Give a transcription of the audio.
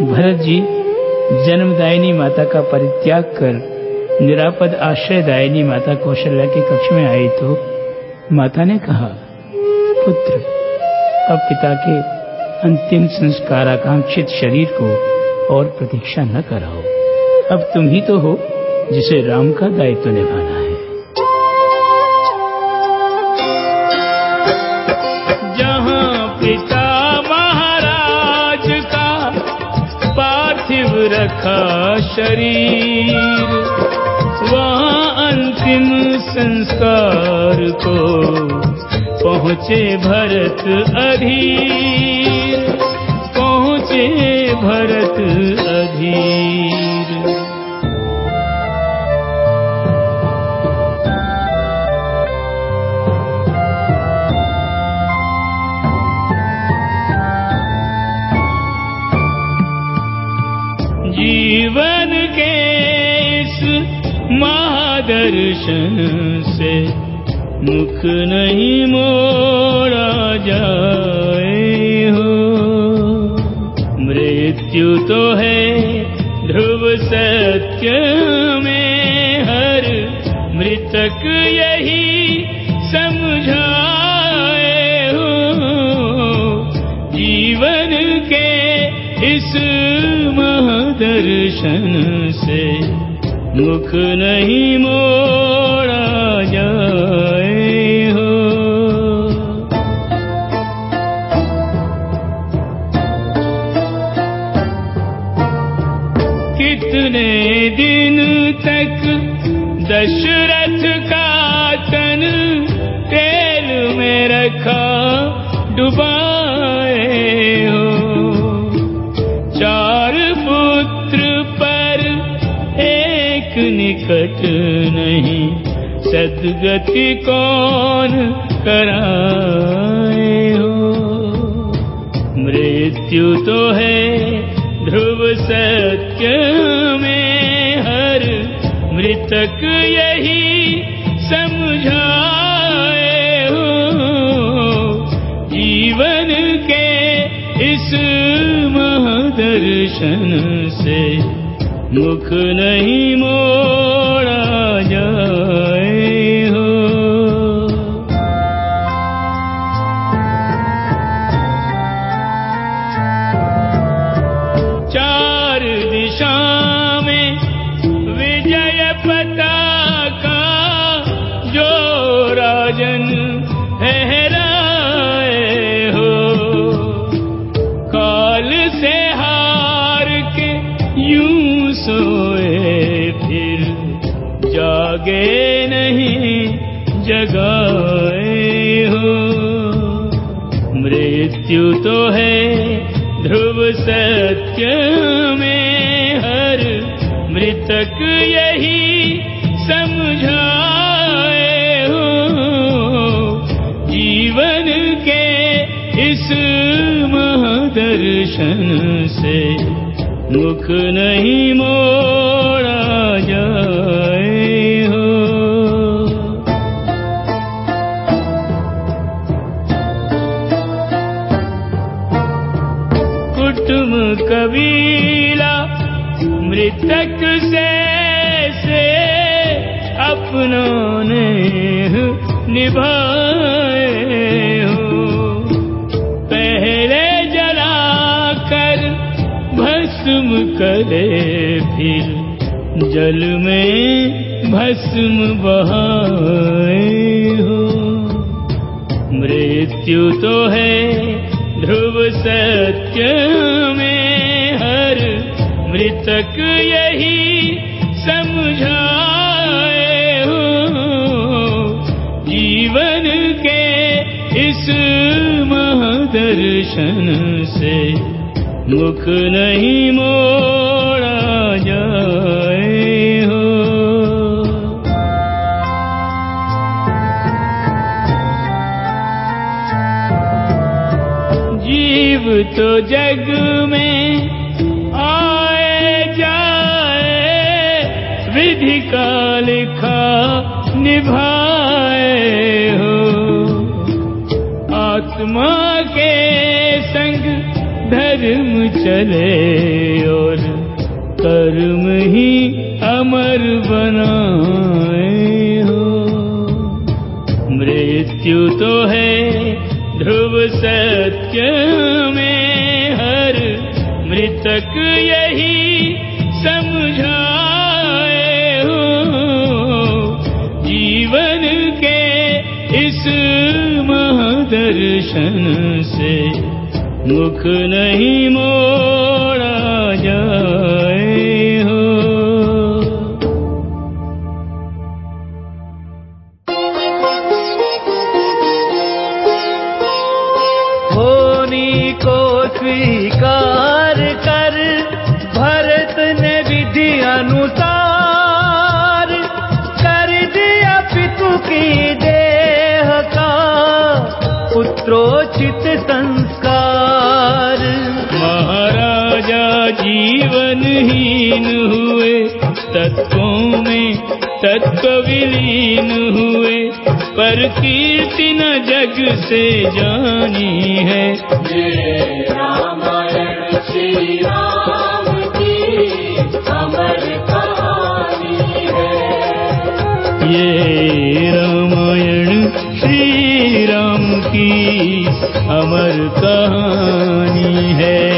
भरत जी जन्मदायिनी माता का परित्याग कर निरापद आश्रय आश्रयदायिनी माता कौशल्या के कक्ष में आई तो माता ने कहा, पुत्र, अब पिता के अंतिम संस्कार आकांक्षित शरीर को और प्रतीक्षा न कराओ। अब तुम ही तो हो जिसे राम का दायित्व निभाना है। रखा शरीर। वहाँ अंतिम संस्कार को पहुँचे भरत अधीर। पहुँचे भरत अधीर। जीवन के इस महादर्शन से मुख नहीं मोड़ा जाए हो। मृत्यु तो है ध्रुव सत्य में, हर मृतक यही महादर्शन से मुख नहीं मोड़ा जाए हो। कितने दिन तक दशरथ निकट नहीं। सदगति कौन कराए हो? मृत्यु तो है ध्रुव सत्य में हर। मृतक यही समझाए हो। जीवन के इस महादर्शन से मुख नहीं मोड़ा जाए। सोए, फिर जागे नहीं, जगाए हो। मृत्यु तो है ध्रुव सत्य में, हर मृतक यही समझाए हो। जीवन के इस महादर्शन से मुख नहीं हो। कुटुम कबीला मृतक से से अपनों ने निभाए जल में भस्म बहाए हो। मृत्यु तो है ध्रुव सत्य में, हर मृतक यही समझाए हो। जीवन के इस महादर्शन से मुख नहीं मोड़ा जीव तो जग में आए जाए, विधि का लिखा निभाए हो। आत्मा के संग धर्म चले और कर्म ही अमर बनाए हो। मृत्यु तो है ध्रुव सत्य में हर मृतक यही समझाए हो। जीवन के इस महादर्शन से मुख नहीं मोड़ा होनी को स्वीकार कर, भरत ने विधि अनुसार कर दिया पितु की देह का पुत्रोचित संस्कार। महाराजा जीवनहीन हुए, तत्वों में तत्व विलीन पर कीर्ति न जग से जानी है। रामायण श्री राम की अमर कहानी है ये रामायण श्री राम की अमर कहानी है।